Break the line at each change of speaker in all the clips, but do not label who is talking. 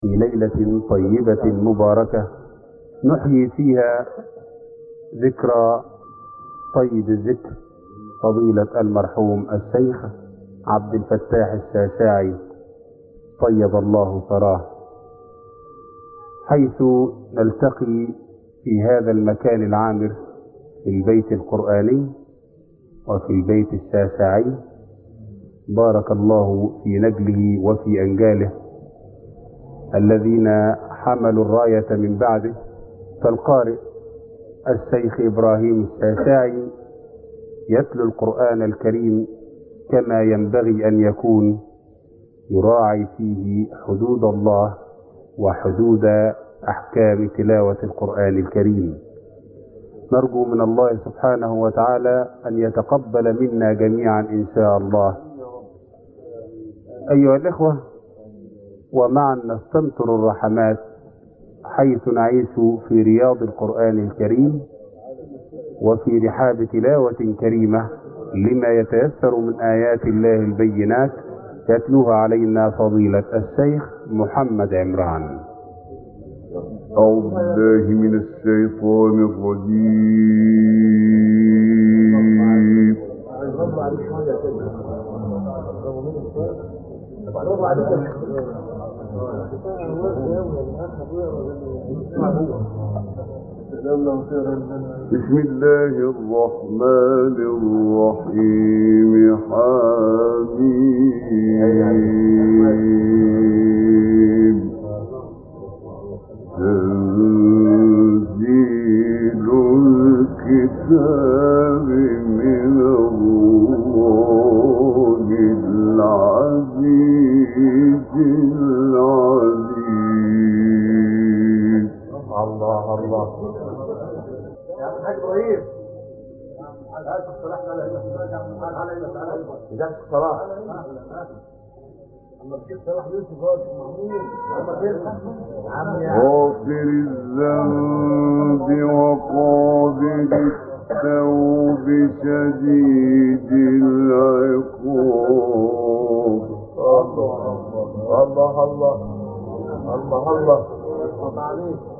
في ليلة طيبة مباركة. نحيي فيها ذكرى طيب الذكر، فضيلة المرحوم الشيخ عبد الفتاح الشاشاعي، طيب الله ثراه حيث نلتقي في هذا المكان العامر في البيت القرآني وفي البيت الشاشعي بارك الله في نجله وفي أنجاله. الذين حملوا الراية من بعده، فالقارئ الشيخ إبراهيم الشاشاعي يتلو القرآن الكريم كما ينبغي أن يكون يراعي فيه حدود الله وحدود أحكام تلاوة القرآن الكريم. نرجو من الله سبحانه وتعالى أن يتقبل منا جميعا إن شاء الله. أيها الإخوة ومعا نستمطر الرحمات حيث نعيش في رياض القرآن الكريم وفي رحاب تلاوة كريمة لما يتيسر من آيات الله البينات يتلوها علينا فضيلة الشيخ محمد عمران.
أعوذ بالله من الشيطان الرجيم. بسم الله الرحمن الرحيم حميم الله
الله الصلاة
غافر الذنب وقابل التوب شديد العقاب
الله الله الله الله
الله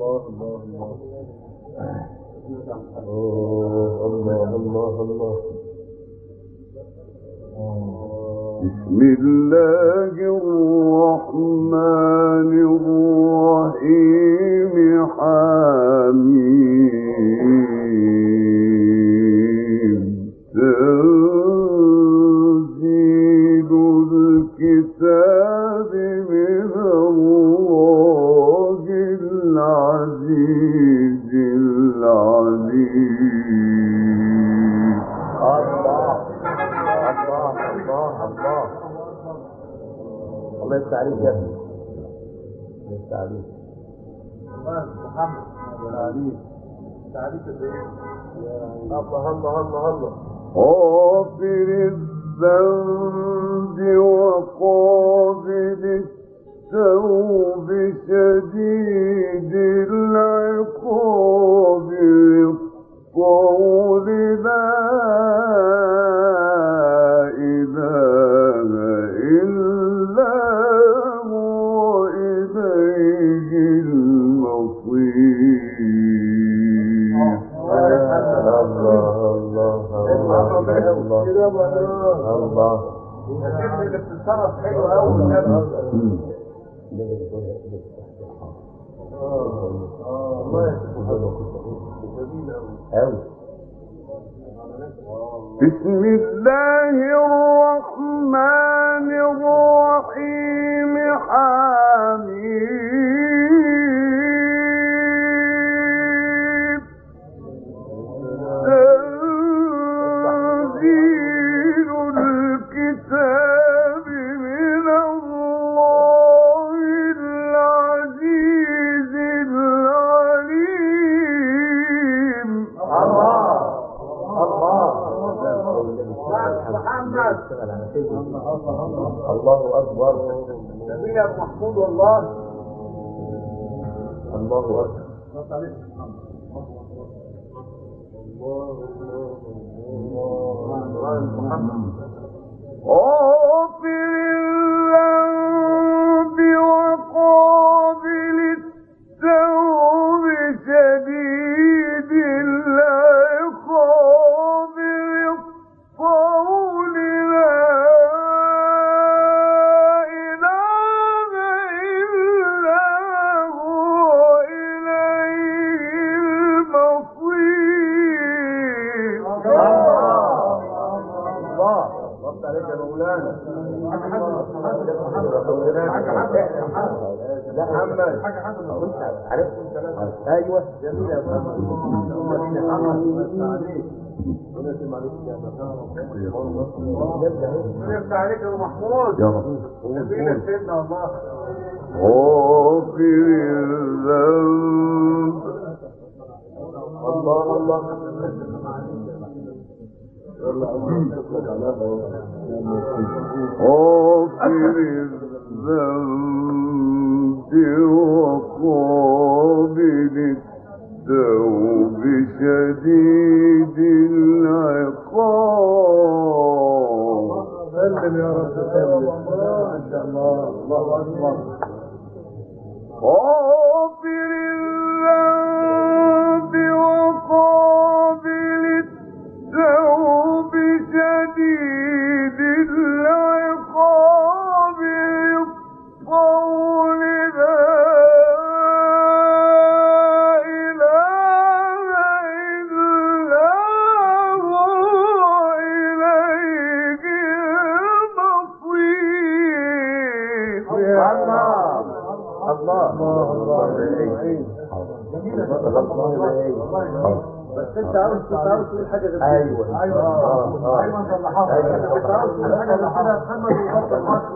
الله الله الله.
الله الله الله
بسم الله الرحمن الرحيم حميم الله
يفتح عليك يا ابني الله يفتح
غافر الذنب وقابل التوب شديد العقاب القول.
الله الله أوي
بسم الله الرحمن
الله اكبر
جميل يا ابو محمود والله
الله اكبر
غافر
عرفت ايوه جميل يا
يفتح عليك يا محمود جميل سيدنا والله
غافر الذنب
الله الله
غافر الذنب
شاء الله الله كنت عاوز تقول حاجه غير ايوه ايوه اه حاجه غير كده محمد ويغطي الماتش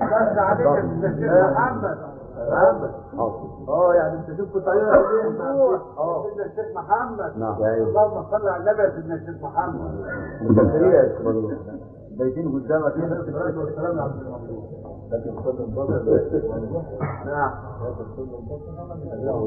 بس عليك يا الشيخ محمد
محمد اه يعني انت شوف كنت عايز ايه اه
سيدنا الشيخ محمد
نعم
اللهم صل على النبي يا سيدنا الشيخ محمد
متشكرين يا شيخ مجنون بايتين قدامك كده والسلام على لكن كل البطل نعم
غافر الذنب
الله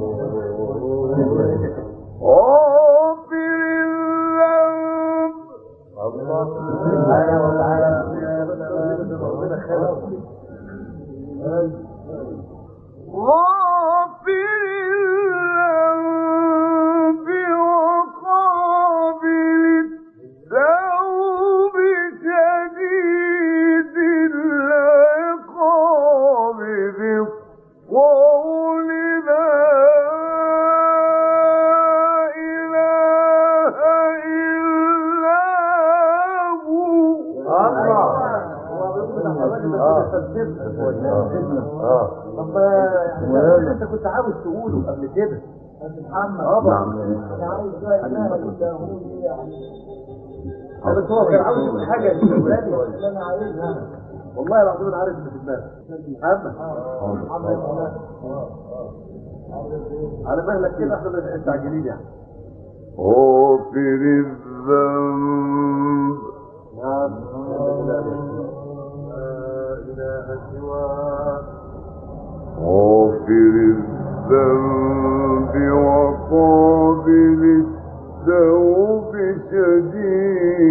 طب انت كنت عاوز تقوله قبل كده محمد اه انا عايز يعني بس هو كان عاوز يقول حاجه للولاد انا عايزها والله العظيم انا عارف في دماغك محمد على مهلك كده احنا مستعجلين يعني
غافر الذنب
إله سواك
غافر الذنب وقابل التوب شديد.